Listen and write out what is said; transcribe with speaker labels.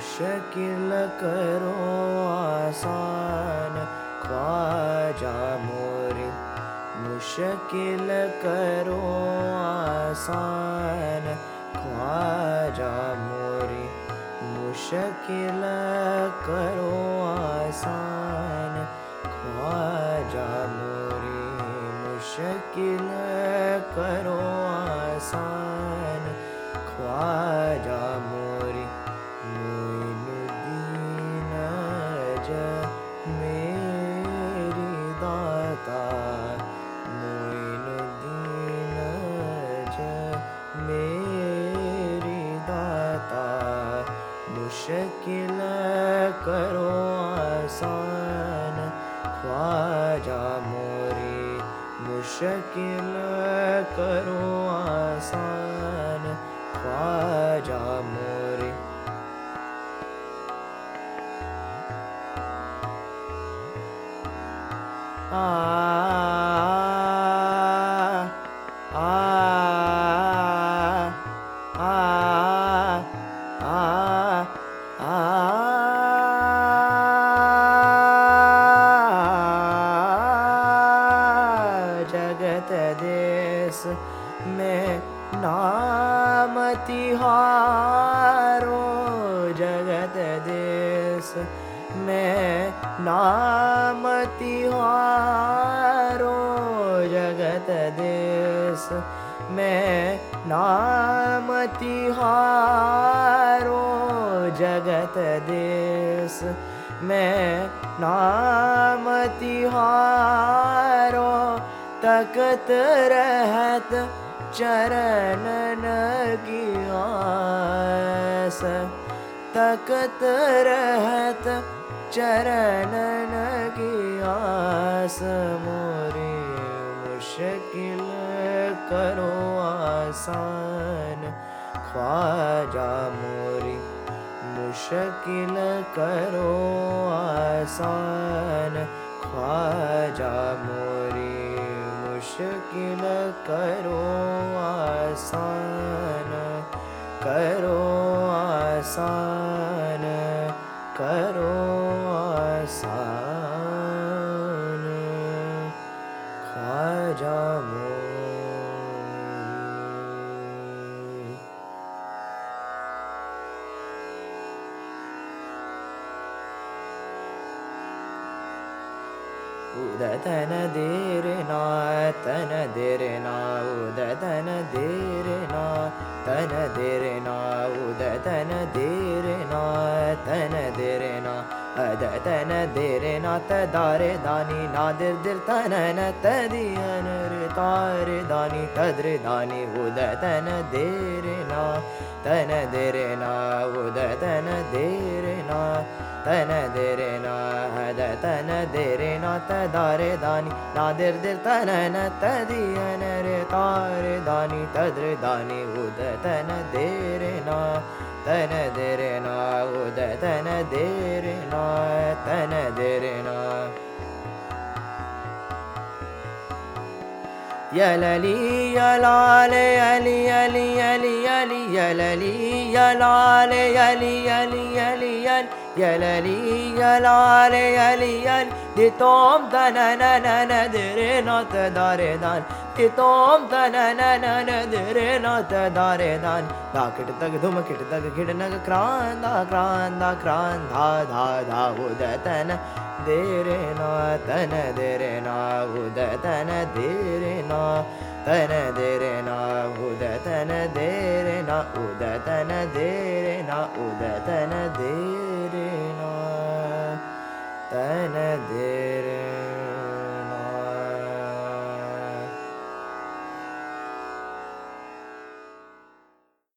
Speaker 1: मुश्किल करो आसान ख्वाजा मोरे मुश्किल करो आसान। ख्वाजा मोरे मुश्किल करो आसान। ख्वाजा मोरे मुश्किल करो आसान करो आसान ख्वाजा मोरी मुश्किल करो आसान ख्वाजा मोरी। जगत देश में नाम तिहारो जगत देश में नाम तिहारो जगत देश में नाम तिहारो जगत देश में तिहारो तकत रहत चरणन गियास तकत रहत चरणन गियास मोरे मुश्किल करो आसान। ख्वाजा मोरी मुश्किल करो आसान। ख्वाजा मोरी मुश्किल करो आसान करो आसान करो आसान। ख्वाजा उदतन देरना तन देरना उदतन देरना तन देरना उदतन देरना तन देरना अदतन देरना तदारे दानी नादिर दिर तनन तदियन तारे दानी तद्र दानी उदतन देरना तन देरना उदतन देरना तन तन देरना तदारे दानी। नादिर दिर तनन तदियन रे तारे दानी। तद्र दानी उद तन देरना तन देरना उद तन देरना तन देरना यलली यलाले यली यली यली यली यलली यलाले यली यली यली यली यलाले यली यली दितोम तनननन दिरे नत दारे दान तितोम तनननन दिरे नत दारे दान तग धुम किट तग खिड नग क्रांदा क्रांदा क्रांधा धा धा उदतन देरे ना तन देरे ना उद तन देरे ना तन देरे ना उद तन देरे ना उद तन देरे ना उद तन देरे ना तन देरे